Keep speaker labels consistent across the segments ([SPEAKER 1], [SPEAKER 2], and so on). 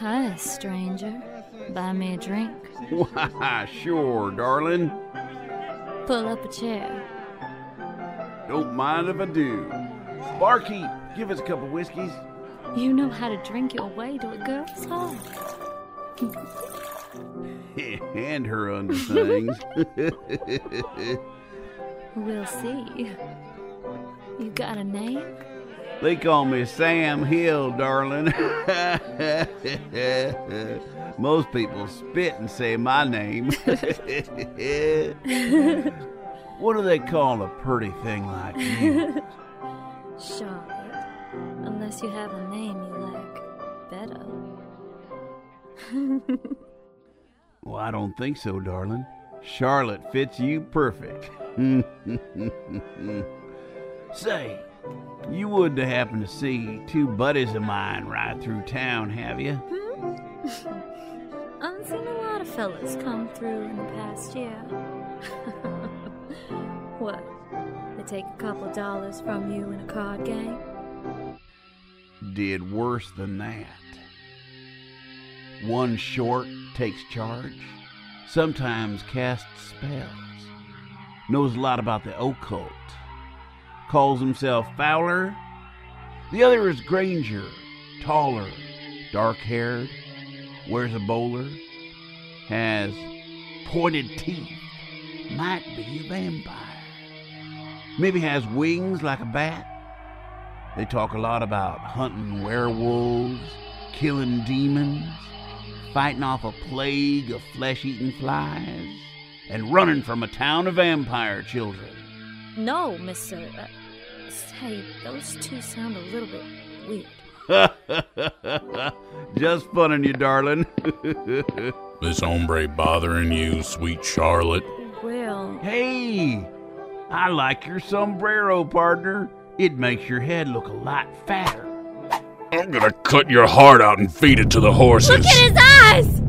[SPEAKER 1] Hi, stranger. Buy me a drink.
[SPEAKER 2] Why, sure, darling.
[SPEAKER 1] Pull up a chair.
[SPEAKER 2] Don't mind if I do. Barkeep, give us a couple whiskeys.
[SPEAKER 1] You know how to drink your way to a girl's heart.
[SPEAKER 2] and her underthings.
[SPEAKER 1] We'll see. You got a name?
[SPEAKER 2] they call me Sam Hill, darling. Most people spit and say my name. what do they call a pretty thing like you?
[SPEAKER 1] Charlotte. Unless you have a name you like better.
[SPEAKER 2] Well, I don't think so, darling. Charlotte fits you perfect. Say, you wouldn't happen to see two buddies of mine ride through town, have you? Hmm?
[SPEAKER 1] I've seen a lot of fellas come through in the past year. what? They take a couple dollars from you in a card game?
[SPEAKER 2] Did worse than that. One short takes charge, sometimes casts spells, knows a lot about the occult, calls himself Fowler. The other is Granger, taller, dark haired, wears a bowler, has pointed teeth, might be a vampire. Maybe has wings like a bat. They talk a lot about hunting werewolves, killing demons, fighting off a plague of flesh eating flies, and running from a town of vampire children.
[SPEAKER 1] No, Mister. Uh, say, those two sound a little bit weird.
[SPEAKER 2] Just funning you, darling.
[SPEAKER 3] This hombre bothering you, sweet Charlotte?
[SPEAKER 1] Well,
[SPEAKER 2] hey, I like your sombrero, partner. It makes your head look a lot fatter.
[SPEAKER 3] I'm gonna cut your heart out and feed it to the horses.
[SPEAKER 1] look at his eyes!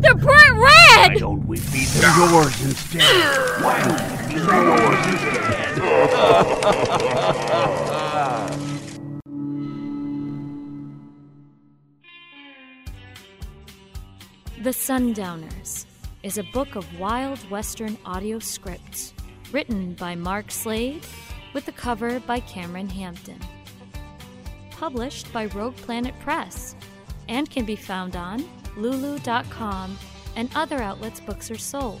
[SPEAKER 1] They're bright red!
[SPEAKER 2] Why
[SPEAKER 1] red!
[SPEAKER 2] don't we feed them yours instead? Why don't we feed them yours instead?
[SPEAKER 1] The Sundowners is a book of wild western audio scripts written by Mark Slade with the cover by Cameron Hampton. Published by Rogue Planet Press and can be found on lulu.com and other outlets books are sold.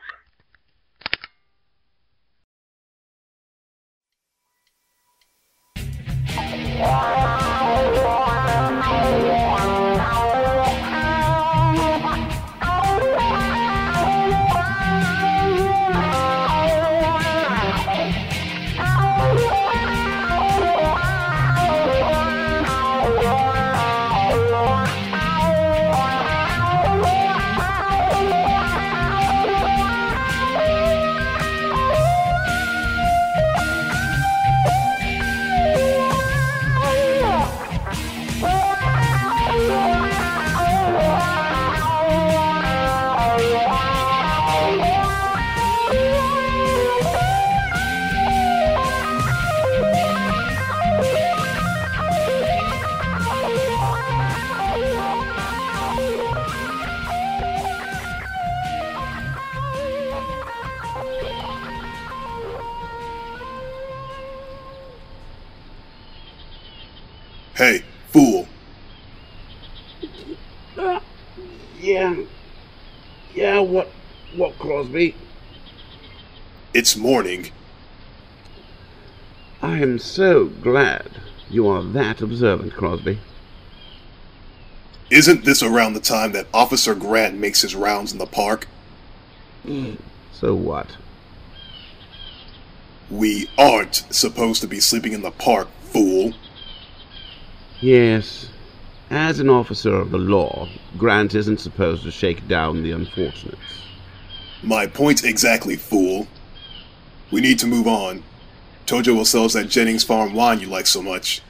[SPEAKER 4] Yeah.
[SPEAKER 5] Hey, fool.
[SPEAKER 2] Yeah. Yeah, what, what, Crosby?
[SPEAKER 5] It's morning.
[SPEAKER 2] I am so glad you are that observant, Crosby.
[SPEAKER 5] Isn't this around the time that Officer Grant makes his rounds in the park? Mm.
[SPEAKER 2] So what?
[SPEAKER 5] We aren't supposed to be sleeping in the park, fool.
[SPEAKER 2] Yes. As an officer of the law, Grant isn't supposed to shake down the unfortunates.
[SPEAKER 5] My point exactly, fool. We need to move on. Tojo will sell us that Jennings Farm wine you like so much.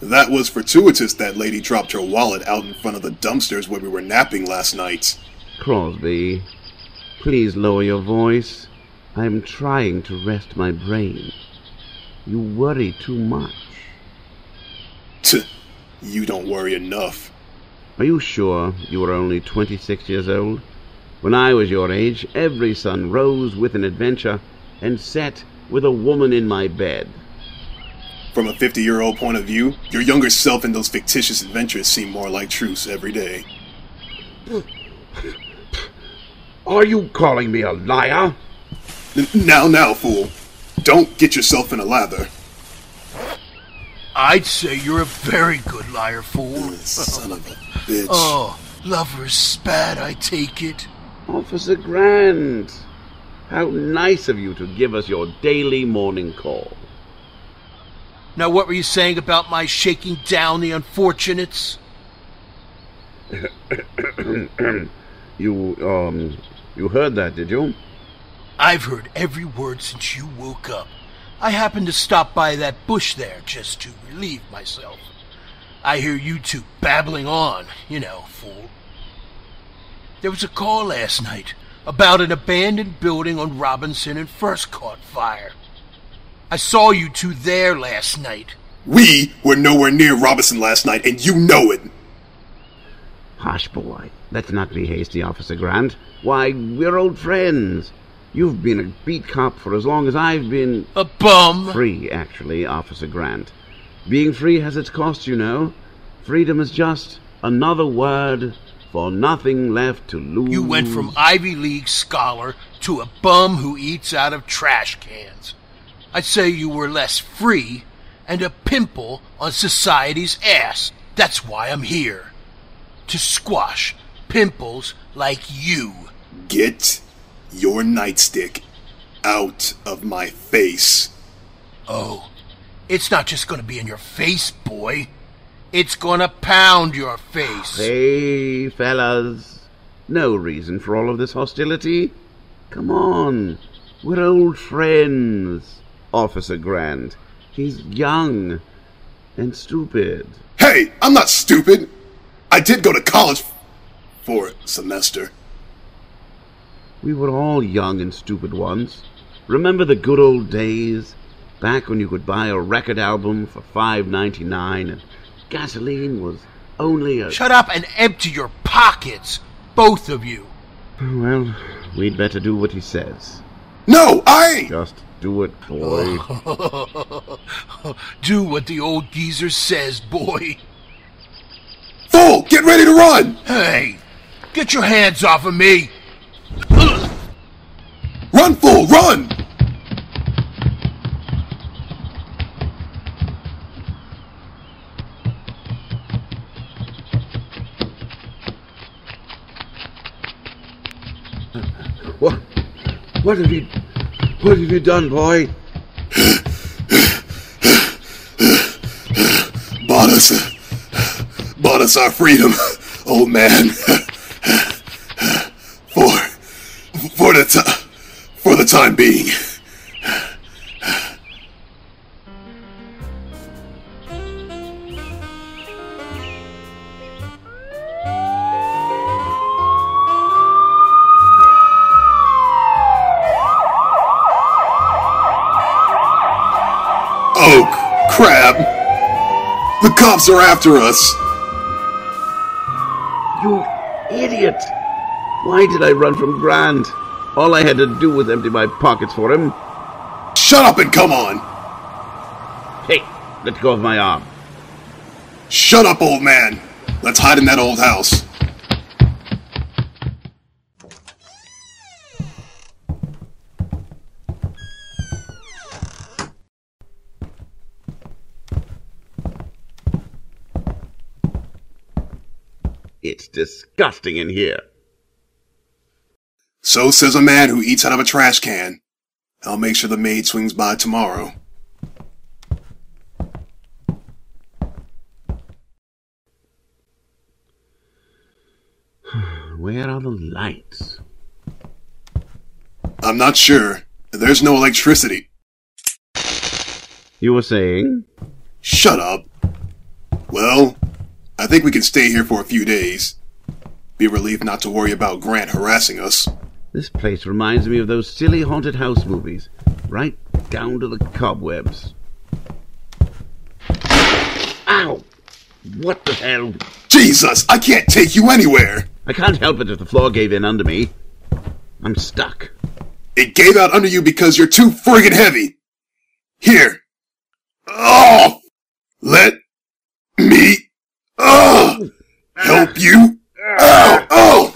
[SPEAKER 5] That was fortuitous that lady dropped her wallet out in front of the dumpsters where we were napping last night.
[SPEAKER 2] Crosby, please lower your voice. I am trying to rest my brain. You worry too much.
[SPEAKER 5] Tch, you don't worry enough.
[SPEAKER 2] Are you sure you were only 26 years old? When I was your age, every sun rose with an adventure and set with a woman in my bed.
[SPEAKER 5] From a 50 year old point of view, your younger self and those fictitious adventures seem more like truths every day.
[SPEAKER 2] Are you calling me a liar?
[SPEAKER 5] N- now, now, fool. Don't get yourself in a lather.
[SPEAKER 6] I'd say you're a very good liar, fool.
[SPEAKER 5] Son of a bitch.
[SPEAKER 6] Oh, lover's spat, I take it.
[SPEAKER 2] Officer Grant, how nice of you to give us your daily morning call.
[SPEAKER 6] Now, what were you saying about my shaking down the unfortunates?
[SPEAKER 2] You, um, you heard that, did you?
[SPEAKER 6] I've heard every word since you woke up. I happened to stop by that bush there just to relieve myself. I hear you two babbling on, you know, fool. There was a call last night about an abandoned building on Robinson and first caught fire. I saw you two there last night.
[SPEAKER 5] We were nowhere near Robinson last night, and you know it.
[SPEAKER 2] Hush, boy. Let's not be hasty, Officer Grant. Why, we're old friends. You've been a beat cop for as long as I've been
[SPEAKER 6] A bum.
[SPEAKER 2] free, actually, Officer Grant. Being free has its cost, you know. Freedom is just another word for nothing left to lose.
[SPEAKER 6] You went from Ivy League scholar to a bum who eats out of trash cans. I'd say you were less free and a pimple on society's ass. That's why I'm here. To squash pimples like you.
[SPEAKER 5] Get your nightstick out of my face.
[SPEAKER 6] Oh, it's not just gonna be in your face, boy. It's gonna pound your face.
[SPEAKER 2] Hey, fellas. No reason for all of this hostility. Come on. We're old friends. Officer Grant. He's young and stupid.
[SPEAKER 5] Hey, I'm not stupid. I did go to college for a semester.
[SPEAKER 2] We were all young and stupid once. Remember the good old days? Back when you could buy a record album for five ninety nine and gasoline was only a
[SPEAKER 6] Shut up and empty your pockets, both of you.
[SPEAKER 2] Well, we'd better do what he says.
[SPEAKER 5] No, I.
[SPEAKER 2] Just do it, boy.
[SPEAKER 6] Do what the old geezer says, boy.
[SPEAKER 5] Fool, get ready to run.
[SPEAKER 6] Hey, get your hands off of me.
[SPEAKER 5] Run, fool, run.
[SPEAKER 2] What? What have you? What have you done, boy?
[SPEAKER 5] Bought us, bought us our freedom, old man. For, for the ti- for the time being. Oh, crap! The cops are after us!
[SPEAKER 2] You idiot! Why did I run from Grant? All I had to do was empty my pockets for him.
[SPEAKER 5] Shut up and come on!
[SPEAKER 2] Hey, let go of my arm.
[SPEAKER 5] Shut up, old man. Let's hide in that old house.
[SPEAKER 2] It's disgusting in here.
[SPEAKER 5] So says a man who eats out of a trash can. I'll make sure the maid swings by tomorrow.
[SPEAKER 2] Where are the lights?
[SPEAKER 5] I'm not sure. There's no electricity.
[SPEAKER 2] You were saying?
[SPEAKER 5] Shut up. Well, I think we can stay here for a few days. Be relieved not to worry about Grant harassing us.
[SPEAKER 2] This place reminds me of those silly haunted house movies, right down to the cobwebs. Ow! What the hell?
[SPEAKER 5] Jesus, I can't take you anywhere.
[SPEAKER 2] I can't help it if the floor gave in under me. I'm stuck.
[SPEAKER 5] It gave out under you because you're too friggin' heavy. Here. Oh! Let me, uh, oh! Help you? Oh! Oh!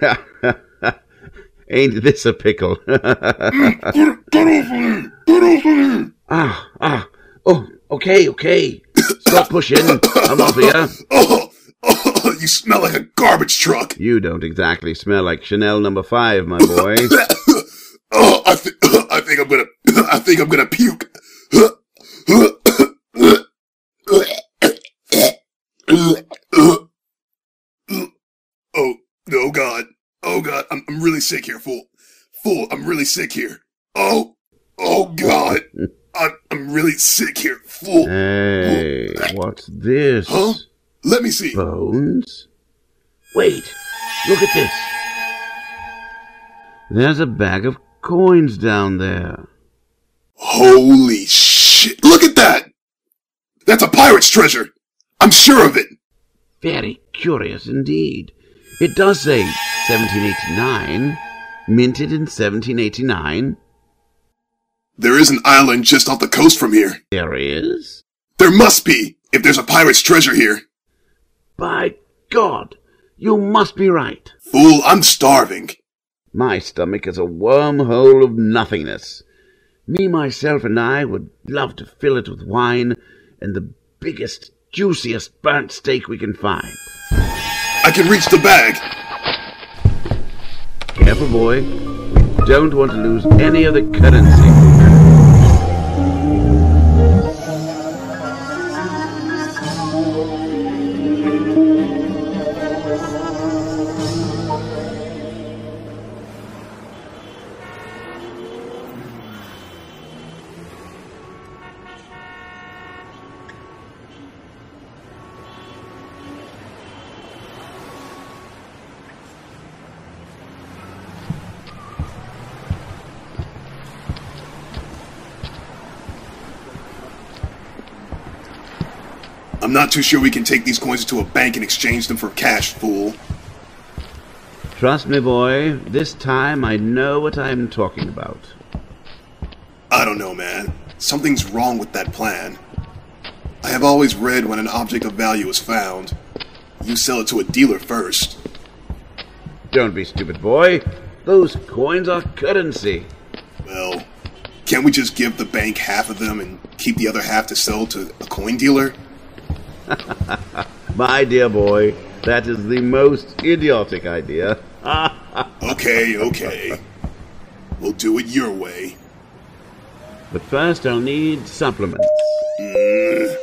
[SPEAKER 2] Ain't this a pickle?
[SPEAKER 5] Get, get off of me! Get off of me!
[SPEAKER 2] ah, ah. Oh, okay, okay. Stop pushing. I'm off here.
[SPEAKER 5] Oh! Oh! You smell like a garbage truck!
[SPEAKER 2] You don't exactly smell like Chanel number five, my boy.
[SPEAKER 5] oh, I, th- I think I'm gonna, I think I'm gonna puke. Oh, oh God. Oh God. I'm, I'm really sick here, fool. Fool, I'm really sick here. Oh, oh God. I'm, I'm really sick here, fool.
[SPEAKER 2] Hey, what's this?
[SPEAKER 5] Huh? Let me see.
[SPEAKER 2] Bones? Wait, look at this. There's a bag of coins down there.
[SPEAKER 5] Holy shit. Look at that. That's a pirate's treasure. I'm sure of it.
[SPEAKER 2] Very curious indeed. It does say 1789, minted in 1789.
[SPEAKER 5] There is an island just off the coast from here.
[SPEAKER 2] There is?
[SPEAKER 5] There must be, if there's a pirate's treasure here.
[SPEAKER 2] By God, you must be right.
[SPEAKER 5] Fool, I'm starving.
[SPEAKER 2] My stomach is a wormhole of nothingness. Me, myself, and I would love to fill it with wine and the biggest, juiciest burnt steak we can find.
[SPEAKER 5] I can reach the bag.
[SPEAKER 2] Careful, boy. We don't want to lose any of the currency.
[SPEAKER 5] Too sure we can take these coins to a bank and exchange them for cash, fool.
[SPEAKER 2] Trust me, boy, this time I know what I'm talking about.
[SPEAKER 5] I don't know, man. Something's wrong with that plan. I have always read when an object of value is found, you sell it to a dealer first.
[SPEAKER 2] Don't be stupid, boy. Those coins are currency.
[SPEAKER 5] Well, can't we just give the bank half of them and keep the other half to sell to a coin dealer?
[SPEAKER 2] My dear boy, that is the most idiotic idea.
[SPEAKER 5] Okay, okay. We'll do it your way.
[SPEAKER 2] But first, I'll need supplements.
[SPEAKER 5] Mm,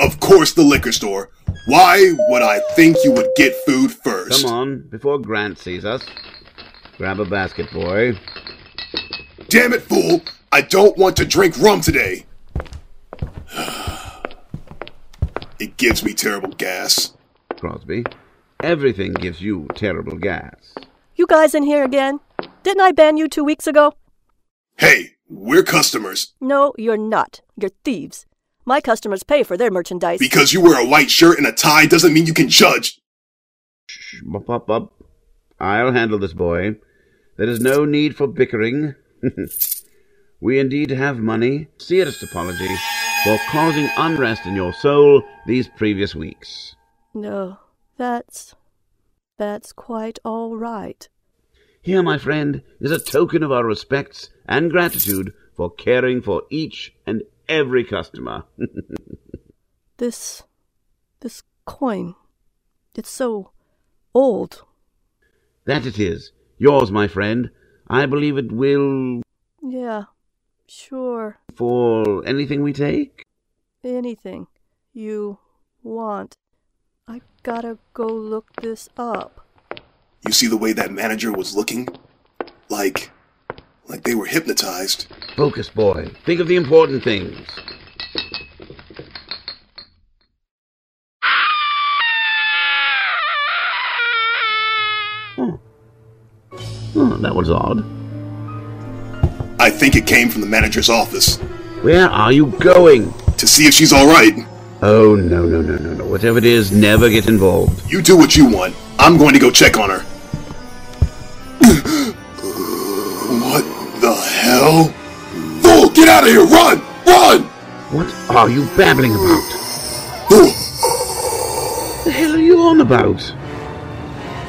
[SPEAKER 5] of course, the liquor store. Why would I think you would get food first?
[SPEAKER 2] Come on, before Grant sees us. Grab a basket, boy.
[SPEAKER 5] Damn it, fool! I don't want to drink rum today. it gives me terrible gas.
[SPEAKER 2] Crosby, everything gives you terrible gas.
[SPEAKER 7] You guys in here again? Didn't I ban you two weeks ago?
[SPEAKER 5] Hey, we're customers.
[SPEAKER 7] No, you're not. You're thieves. My customers pay for their merchandise.
[SPEAKER 5] Because you wear a white shirt and a tie doesn't mean you can judge.
[SPEAKER 2] Shh, up, up, up. I'll handle this, boy. There is no need for bickering. we indeed have money. Sincerest apology. For causing unrest in your soul these previous weeks.
[SPEAKER 7] No, that's. that's quite all right.
[SPEAKER 2] Here, my friend, is a token of our respects and gratitude for caring for each and every customer.
[SPEAKER 7] This. this coin. It's so. old.
[SPEAKER 2] that it is. Yours, my friend. I believe it will
[SPEAKER 7] Yeah, sure.
[SPEAKER 2] for anything we take.
[SPEAKER 7] Anything you want. I gotta go look this up.
[SPEAKER 5] You see the way that manager was looking? Like. like they were hypnotized.
[SPEAKER 2] Focus, boy. Think of the important things. Oh. Oh, that was odd.
[SPEAKER 5] I think it came from the manager's office.
[SPEAKER 2] Where are you going?
[SPEAKER 5] To see if she's alright.
[SPEAKER 2] Oh, no, no, no, no, no. Whatever it is, never get involved.
[SPEAKER 5] You do what you want. I'm going to go check on her. what the hell? Fool, get out of here! Run! Run!
[SPEAKER 2] What are you babbling about? What the hell are you on about?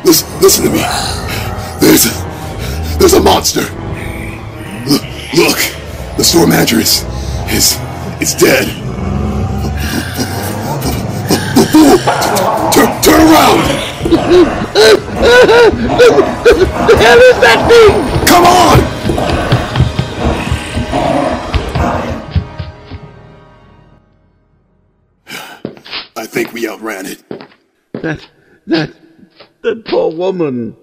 [SPEAKER 5] Listen, listen to me. There's a, there's a monster. Look, the store manager is, is, is dead. Turn, turn around.
[SPEAKER 2] The hell is that thing?
[SPEAKER 5] Come on! I think we outran it.
[SPEAKER 2] That, that, that poor woman.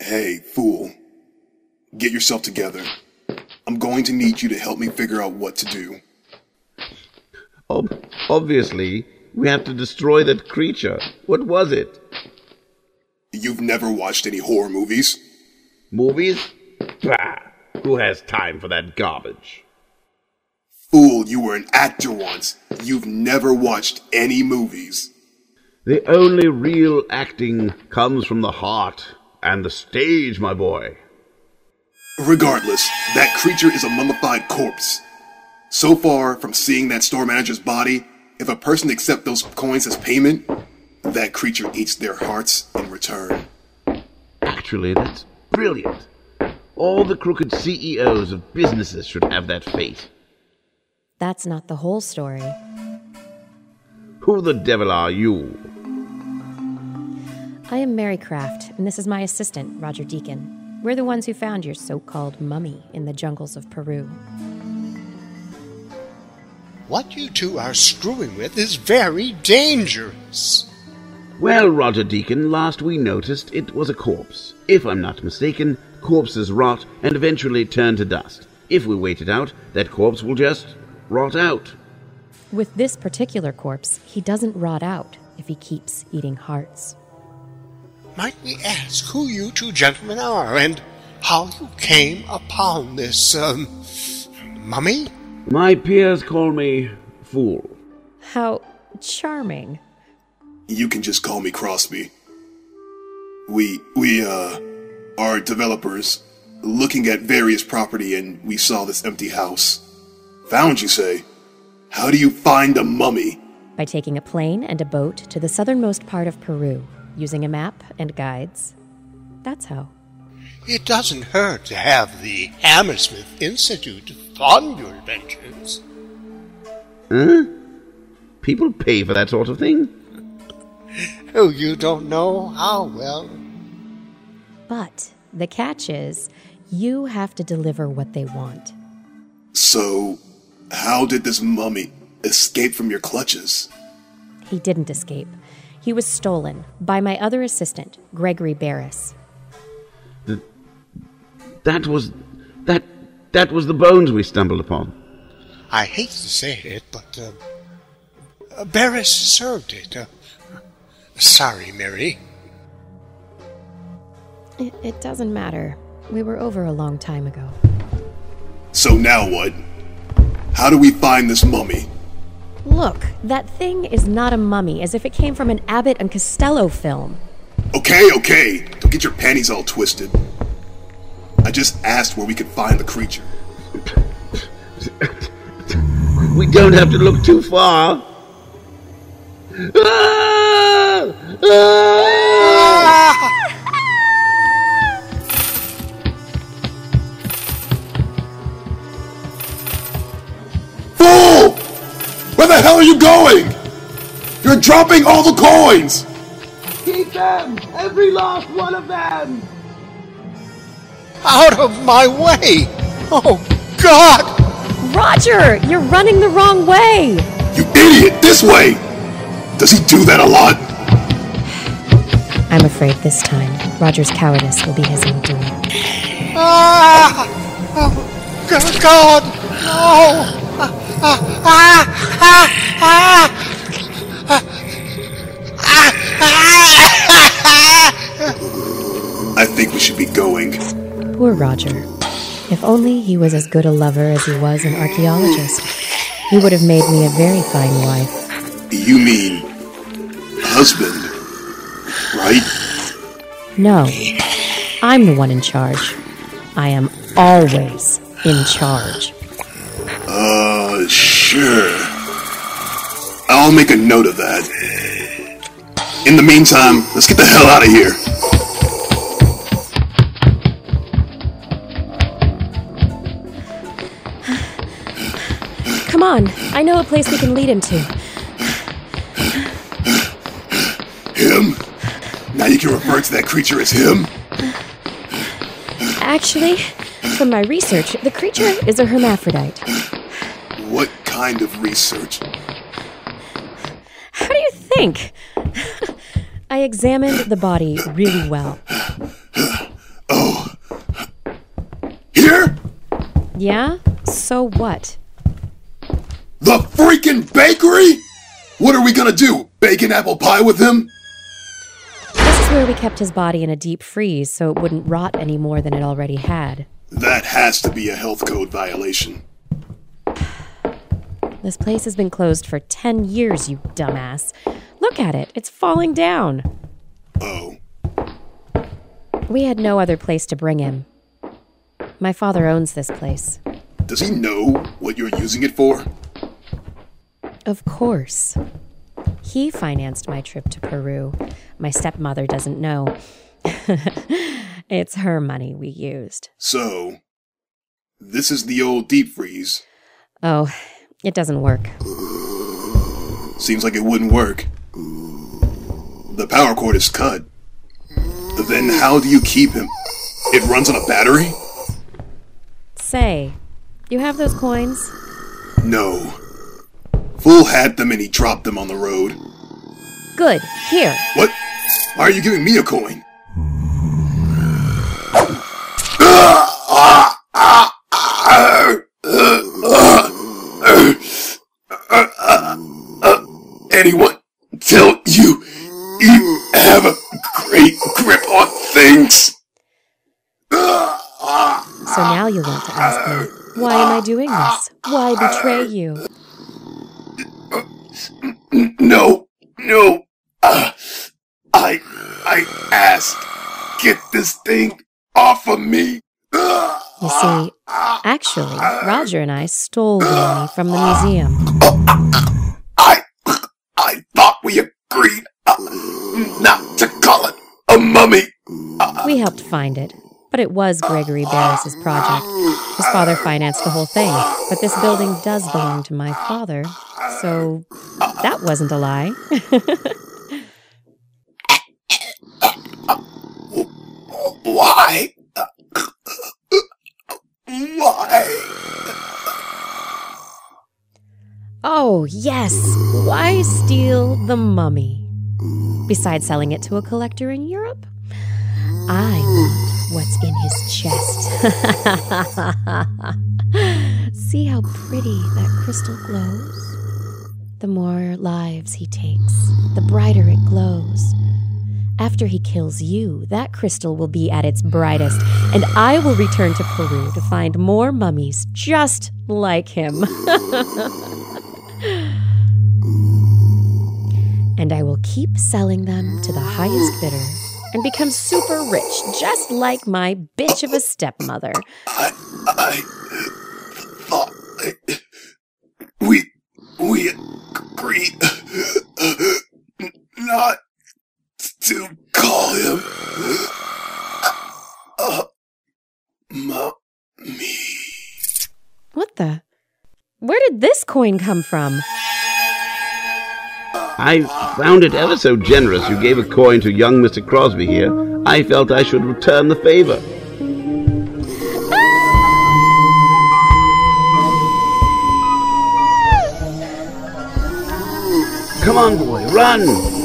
[SPEAKER 5] Hey, fool. Get yourself together. I'm going to need you to help me figure out what to do.
[SPEAKER 2] Ob- obviously, we have to destroy that creature. What was it?
[SPEAKER 5] You've never watched any horror movies?
[SPEAKER 2] Movies? Bah! Who has time for that garbage?
[SPEAKER 5] Fool, you were an actor once. You've never watched any movies.
[SPEAKER 2] The only real acting comes from the heart and the stage, my boy.
[SPEAKER 5] Regardless, that creature is a mummified corpse. So far from seeing that store manager's body, if a person accepts those coins as payment, that creature eats their hearts in return.
[SPEAKER 2] Actually, that's brilliant. All the crooked CEOs of businesses should have that fate.
[SPEAKER 8] That's not the whole story.
[SPEAKER 2] Who the devil are you?
[SPEAKER 8] I am Mary Craft, and this is my assistant, Roger Deacon. We're the ones who found your so called mummy in the jungles of Peru.
[SPEAKER 9] What you two are screwing with is very dangerous.
[SPEAKER 2] Well, Roger Deacon, last we noticed it was a corpse. If I'm not mistaken, corpses rot and eventually turn to dust. If we wait it out, that corpse will just rot out.
[SPEAKER 8] With this particular corpse, he doesn't rot out if he keeps eating hearts.
[SPEAKER 9] Might we ask who you two gentlemen are and how you came upon this, um, mummy?
[SPEAKER 2] My peers call me fool.
[SPEAKER 8] How charming.
[SPEAKER 5] You can just call me Crosby. We, we, uh, are developers looking at various property and we saw this empty house. Found, you say? How do you find a mummy?
[SPEAKER 8] By taking a plane and a boat to the southernmost part of Peru, using a map and guides. That's how.
[SPEAKER 9] It doesn't hurt to have the Hammersmith Institute fund your adventures.
[SPEAKER 2] Huh? People pay for that sort of thing?
[SPEAKER 9] Oh, you don't know how well.
[SPEAKER 8] But the catch is, you have to deliver what they want.
[SPEAKER 5] So, how did this mummy escape from your clutches?
[SPEAKER 8] He didn't escape. He was stolen by my other assistant, Gregory Barris.
[SPEAKER 2] That was. that. that was the bones we stumbled upon.
[SPEAKER 9] I hate to say it, but uh, uh, Barris served it. Uh, sorry, Mary.
[SPEAKER 8] It, it doesn't matter. We were over a long time ago.
[SPEAKER 5] So now what? How do we find this mummy?
[SPEAKER 8] Look, that thing is not a mummy, as if it came from an Abbott and Costello film.
[SPEAKER 5] Okay, okay. Don't get your panties all twisted. I just asked where we could find the creature.
[SPEAKER 2] we don't have to look too far. Ah! Ah!
[SPEAKER 5] Where the hell are you going? You're dropping all the coins!
[SPEAKER 2] Keep them! Every last one of them!
[SPEAKER 9] Out of my way! Oh, God!
[SPEAKER 8] Roger, you're running the wrong way.
[SPEAKER 5] You idiot! This way! Does he do that a lot?
[SPEAKER 8] I'm afraid this time, Roger's cowardice will be his undoing.
[SPEAKER 9] Ah! Oh, God! God.
[SPEAKER 5] I think we should be going.
[SPEAKER 8] Poor Roger. If only he was as good a lover as he was an archaeologist. He would have made me a very fine wife.
[SPEAKER 5] You mean husband, right?
[SPEAKER 8] No, I'm the one in charge. I am always in charge.
[SPEAKER 5] Uh, sure. I'll make a note of that. In the meantime, let's get the hell out of here.
[SPEAKER 8] Come on, I know a place we can lead him to.
[SPEAKER 5] Him? Now you can refer to that creature as him?
[SPEAKER 8] Actually, from my research, the creature is a hermaphrodite.
[SPEAKER 5] Kind of research?
[SPEAKER 8] How do you think? I examined the body really well.
[SPEAKER 5] Oh. Here?
[SPEAKER 8] Yeah? So what?
[SPEAKER 5] The freaking bakery? What are we gonna do? Bacon apple pie with him?
[SPEAKER 8] This is where we kept his body in a deep freeze so it wouldn't rot any more than it already had.
[SPEAKER 5] That has to be a health code violation.
[SPEAKER 8] This place has been closed for 10 years, you dumbass. Look at it, it's falling down.
[SPEAKER 5] Oh.
[SPEAKER 8] We had no other place to bring him. My father owns this place.
[SPEAKER 5] Does he know what you're using it for?
[SPEAKER 8] Of course. He financed my trip to Peru. My stepmother doesn't know. it's her money we used.
[SPEAKER 5] So, this is the old deep freeze.
[SPEAKER 8] Oh, it doesn't work.
[SPEAKER 5] Seems like it wouldn't work. The power cord is cut. Then how do you keep him? It runs on a battery?
[SPEAKER 8] Say, you have those coins?
[SPEAKER 5] No. Fool had them and he dropped them on the road.
[SPEAKER 8] Good, here.
[SPEAKER 5] What? Why are you giving me a coin? Anyone tell you you have a great grip on things?
[SPEAKER 8] So now you want to ask me, why am I doing this? Why betray you?
[SPEAKER 5] No, no. Uh, I, I asked, get this thing off of me.
[SPEAKER 8] You see, actually, Roger and I stole the money from the museum.
[SPEAKER 5] We uh, not to call it a mummy.
[SPEAKER 8] We helped find it, but it was Gregory Barris's project. His father financed the whole thing, but this building does belong to my father, so that wasn't a lie.
[SPEAKER 5] Why? Why?
[SPEAKER 8] Oh, yes. Why steal the mummy? Besides selling it to a collector in Europe? I want what's in his chest. See how pretty that crystal glows? The more lives he takes, the brighter it glows. After he kills you, that crystal will be at its brightest, and I will return to Peru to find more mummies just like him. and I will keep selling them to the highest bidder and become super rich, just like my bitch of a stepmother.
[SPEAKER 5] I, I thought we we agreed not to call him uh, mommy.
[SPEAKER 8] What the? Where did this coin come from?
[SPEAKER 2] I found it ever so generous you gave a coin to young Mr. Crosby here. I felt I should return the favor. Come on, boy, run!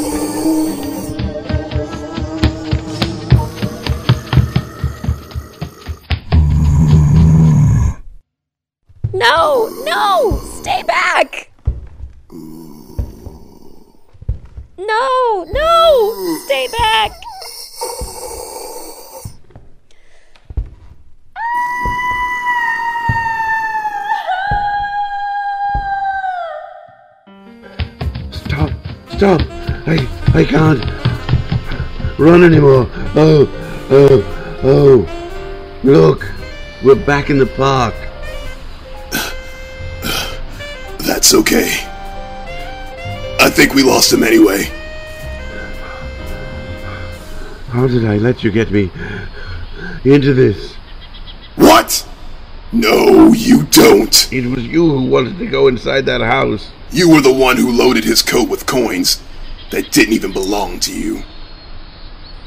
[SPEAKER 2] Can't run anymore. Oh, oh, oh! Look, we're back in the park.
[SPEAKER 5] That's okay. I think we lost him anyway.
[SPEAKER 2] How did I let you get me into this?
[SPEAKER 5] What? No, you don't.
[SPEAKER 2] It was you who wanted to go inside that house.
[SPEAKER 5] You were the one who loaded his coat with coins that didn't even belong to you.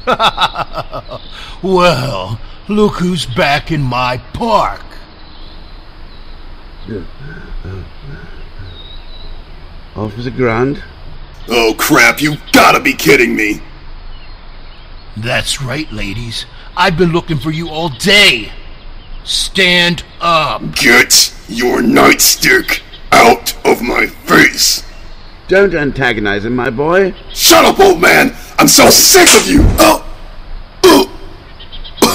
[SPEAKER 6] well, look who's back in my park.
[SPEAKER 2] Officer Grant?
[SPEAKER 5] Oh crap, you gotta be kidding me!
[SPEAKER 6] That's right, ladies. I've been looking for you all day. Stand up.
[SPEAKER 5] Get your nightstick out of my face!
[SPEAKER 2] Don't antagonize him, my boy.
[SPEAKER 5] Shut up, old man! I'm so sick of you! Oh!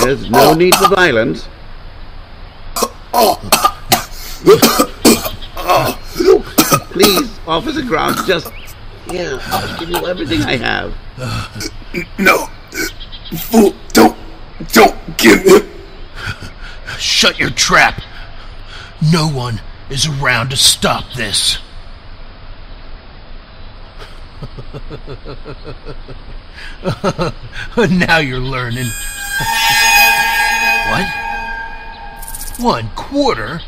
[SPEAKER 2] There's no need for violence. Look, please, Officer Grant, just. Yeah, I'll give you everything I have.
[SPEAKER 5] No! Fool, don't. Don't give him.
[SPEAKER 6] Shut your trap. No one is around to stop this. now you're learning. what? One quarter?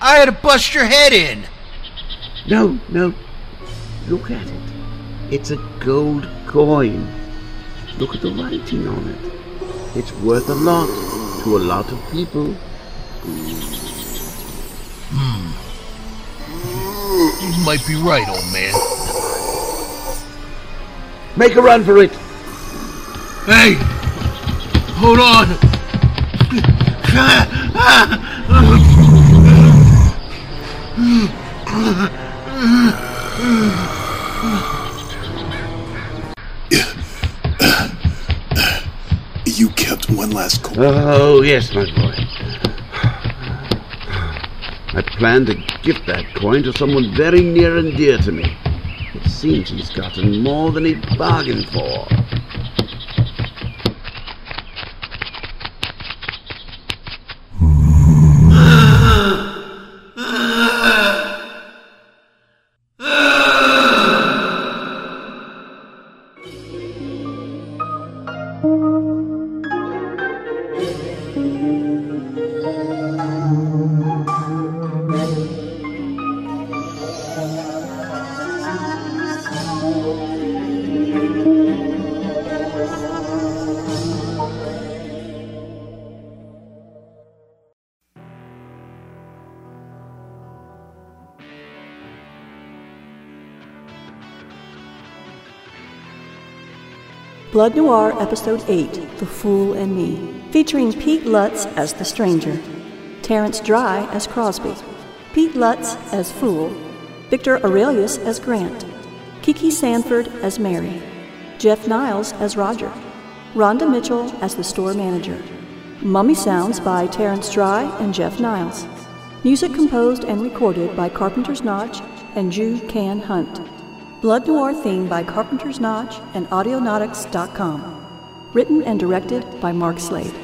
[SPEAKER 6] I had to bust your head in.
[SPEAKER 2] No, no. Look at it. It's a gold coin. Look at the writing on it. It's worth a lot to a lot of people.
[SPEAKER 6] Hmm. You might be right, old man.
[SPEAKER 2] Make a run for it.
[SPEAKER 6] Hey! Hold on!
[SPEAKER 5] You kept one last coin.
[SPEAKER 2] Oh, yes, my boy. I plan to give that coin to someone very near and dear to me. It seems he's gotten more than he bargained for.
[SPEAKER 7] Blood Noir, Episode 8 The Fool and Me, featuring Pete Lutz as the stranger, Terrence Dry as Crosby, Pete Lutz as Fool, Victor Aurelius as Grant, Kiki Sanford as Mary, Jeff Niles as Roger, Rhonda Mitchell as the store manager. Mummy Sounds by Terrence Dry and Jeff Niles. Music composed and recorded by Carpenter's Notch and Jude Can Hunt. Blood Noir theme by Carpenter's Notch and Audionautix.com. Written and directed by Mark Slade.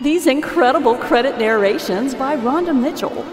[SPEAKER 7] These incredible credit narrations by Rhonda Mitchell.